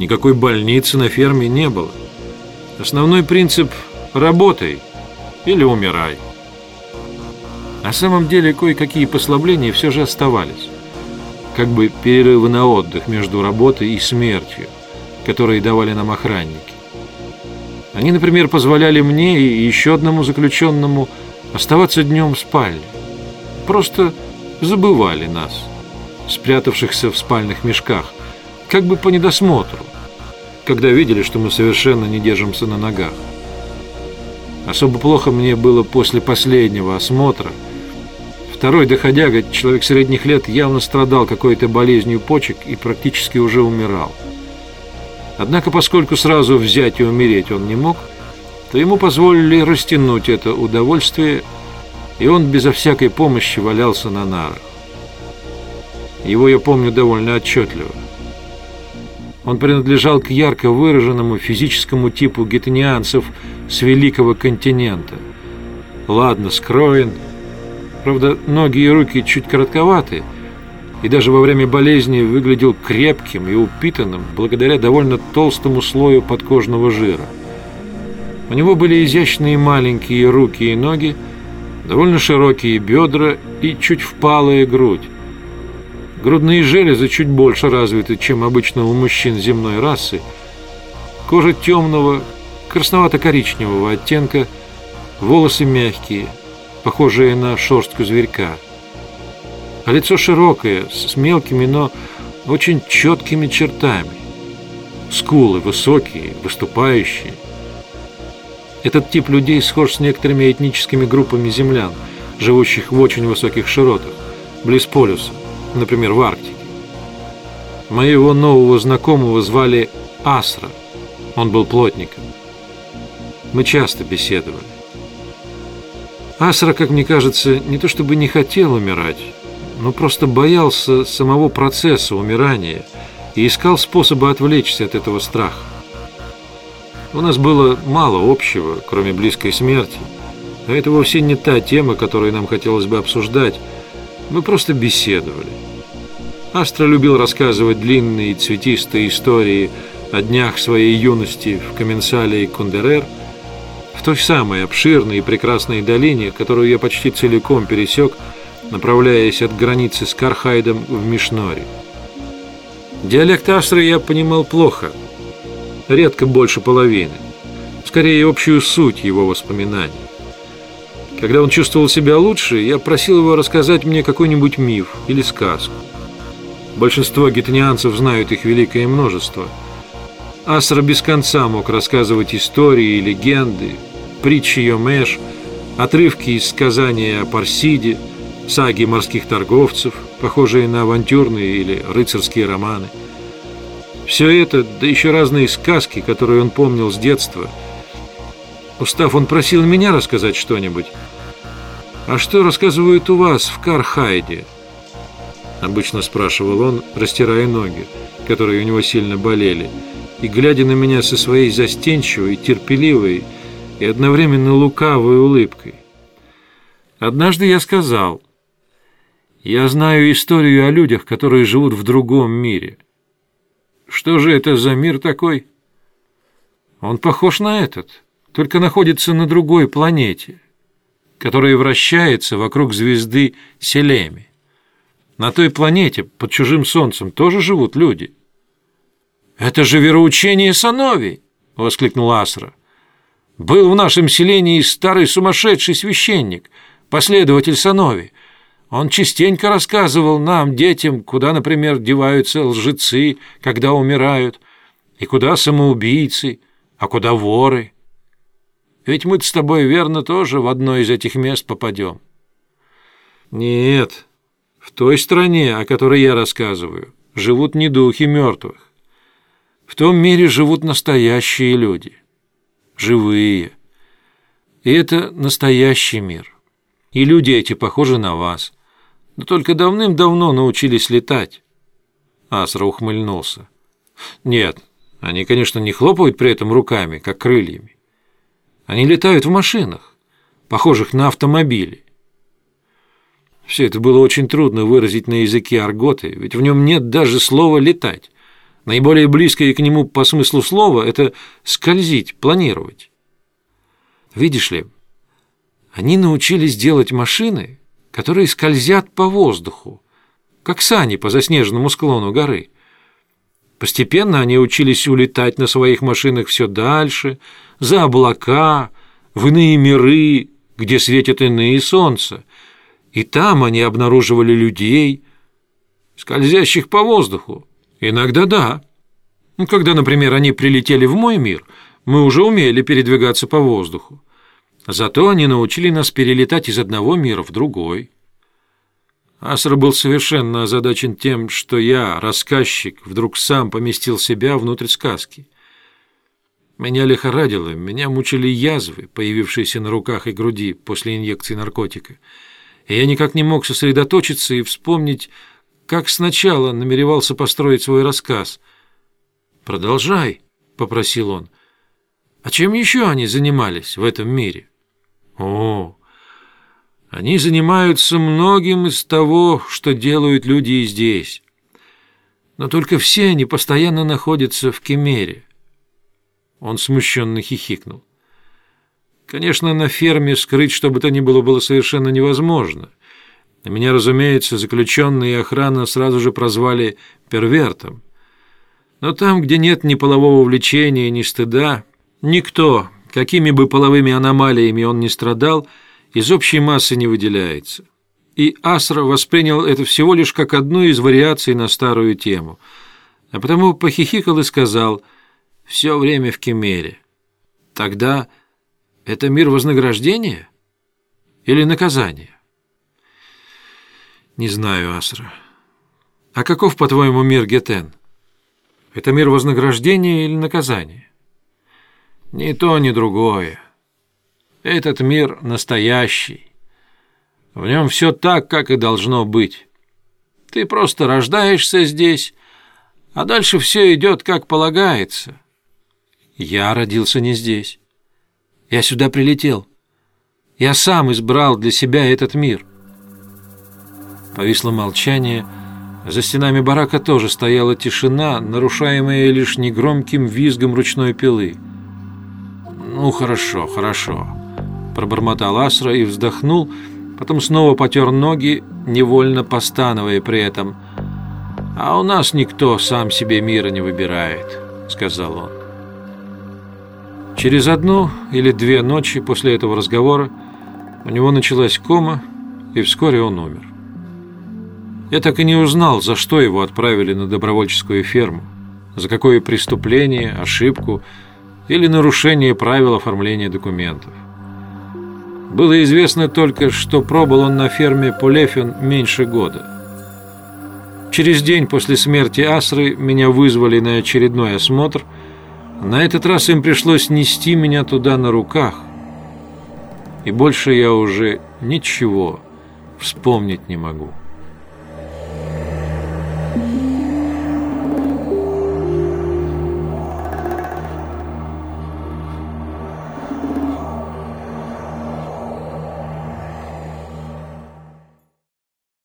Никакой больницы на ферме не было. Основной принцип – работай или умирай. На самом деле кое-какие послабления все же оставались. Как бы перерывы на отдых между работой и смертью, которые давали нам охранники. Они, например, позволяли мне и еще одному заключенному оставаться днем в спальне. Просто забывали нас, спрятавшихся в спальных мешках, как бы по недосмотру, когда видели, что мы совершенно не держимся на ногах. Особо плохо мне было после последнего осмотра. Второй доходяга, человек средних лет, явно страдал какой-то болезнью почек и практически уже умирал. Однако, поскольку сразу взять и умереть он не мог, то ему позволили растянуть это удовольствие, и он безо всякой помощи валялся на нарах. Его я помню довольно отчетливо. Он принадлежал к ярко выраженному физическому типу гетанианцев с великого континента. Ладно скроен, правда, ноги и руки чуть коротковаты – и даже во время болезни выглядел крепким и упитанным благодаря довольно толстому слою подкожного жира. У него были изящные маленькие руки и ноги, довольно широкие бедра и чуть впалая грудь. Грудные железы чуть больше развиты, чем обычно у мужчин земной расы. Кожа темного, красновато-коричневого оттенка, волосы мягкие, похожие на шерстку зверька – а лицо широкое, с мелкими, но очень четкими чертами. Скулы высокие, выступающие. Этот тип людей схож с некоторыми этническими группами землян, живущих в очень высоких широтах, близ полюса, например, в Арктике. Моего нового знакомого звали Асра. Он был плотником. Мы часто беседовали. Асра, как мне кажется, не то чтобы не хотел умирать, но просто боялся самого процесса умирания и искал способы отвлечься от этого страха. У нас было мало общего, кроме близкой смерти, но это вовсе не та тема, которую нам хотелось бы обсуждать. Мы просто беседовали. Астра любил рассказывать длинные цветистые истории о днях своей юности в Коменсале и Кундерер, в той самой обширной и прекрасной долине, которую я почти целиком пересек – направляясь от границы с Кархайдом в Мишноре. Диалект Астры я понимал плохо, редко больше половины, скорее общую суть его воспоминаний. Когда он чувствовал себя лучше, я просил его рассказать мне какой-нибудь миф или сказку. Большинство гетанианцев знают их великое множество. Асра без конца мог рассказывать истории и легенды, притчи Йомеш, отрывки из сказания о Парсиде – саги морских торговцев, похожие на авантюрные или рыцарские романы. Все это, да еще разные сказки, которые он помнил с детства. Устав, он просил меня рассказать что-нибудь. «А что рассказывают у вас в Кархайде?» Обычно спрашивал он, растирая ноги, которые у него сильно болели, и глядя на меня со своей застенчивой, терпеливой и одновременно лукавой улыбкой. Однажды я сказал – я знаю историю о людях, которые живут в другом мире. Что же это за мир такой? Он похож на этот, только находится на другой планете, которая вращается вокруг звезды Селеми. На той планете, под чужим солнцем, тоже живут люди. «Это же вероучение Санови!» — воскликнул Асра. «Был в нашем селении старый сумасшедший священник, последователь Санови. Он частенько рассказывал нам, детям, куда, например, деваются лжецы, когда умирают, и куда самоубийцы, а куда воры. Ведь мы с тобой, верно, тоже в одно из этих мест попадем. Нет, в той стране, о которой я рассказываю, живут не духи мертвых. В том мире живут настоящие люди, живые. И это настоящий мир. И люди эти похожи на вас – но только давным-давно научились летать. Асра ухмыльнулся. Нет, они, конечно, не хлопают при этом руками, как крыльями. Они летают в машинах, похожих на автомобили. Все это было очень трудно выразить на языке арготы, ведь в нем нет даже слова «летать». Наиболее близкое к нему по смыслу слова – это скользить, планировать. Видишь ли, они научились делать машины, которые скользят по воздуху, как сани по заснеженному склону горы. Постепенно они учились улетать на своих машинах все дальше, за облака, в иные миры, где светят иные солнца. И там они обнаруживали людей, скользящих по воздуху. Иногда да. Ну, когда, например, они прилетели в мой мир, мы уже умели передвигаться по воздуху. Зато они научили нас перелетать из одного мира в другой. Асра был совершенно озадачен тем, что я, рассказчик, вдруг сам поместил себя внутрь сказки. Меня лихорадило, меня мучили язвы, появившиеся на руках и груди после инъекции наркотика. И я никак не мог сосредоточиться и вспомнить, как сначала намеревался построить свой рассказ. «Продолжай», — попросил он. «А чем еще они занимались в этом мире?» «О, они занимаются многим из того, что делают люди и здесь. Но только все они постоянно находятся в Кемере». Он смущенно хихикнул. Конечно, на ферме скрыть что бы то ни было было совершенно невозможно. Меня, разумеется, заключенные и охрана сразу же прозвали «первертом». Но там, где нет ни полового влечения, ни стыда, никто, какими бы половыми аномалиями он ни страдал, из общей массы не выделяется. И Асра воспринял это всего лишь как одну из вариаций на старую тему, а потому похихикал и сказал – все время в Кемере. Тогда это мир вознаграждения или наказания? Не знаю, Асра. А каков, по-твоему, мир Гетен? Это мир вознаграждения или наказания? Ни то, ни другое. Этот мир настоящий. В нем все так, как и должно быть. Ты просто рождаешься здесь, а дальше все идет, как полагается. Я родился не здесь. Я сюда прилетел. Я сам избрал для себя этот мир. Повисло молчание. За стенами барака тоже стояла тишина, нарушаемая лишь негромким визгом ручной пилы. «Ну, хорошо, хорошо», — пробормотал Асра и вздохнул, потом снова потер ноги, невольно постановая при этом. «А у нас никто сам себе мира не выбирает», — сказал он. Через одну или две ночи после этого разговора у него началась кома, и вскоре он умер. Я так и не узнал, за что его отправили на добровольческую ферму, за какое преступление, ошибку или нарушение правил оформления документов. Было известно только, что пробыл он на ферме Полефин меньше года. Через день после смерти Асры меня вызвали на очередной осмотр – на этот раз им пришлось нести меня туда на руках, и больше я уже ничего вспомнить не могу.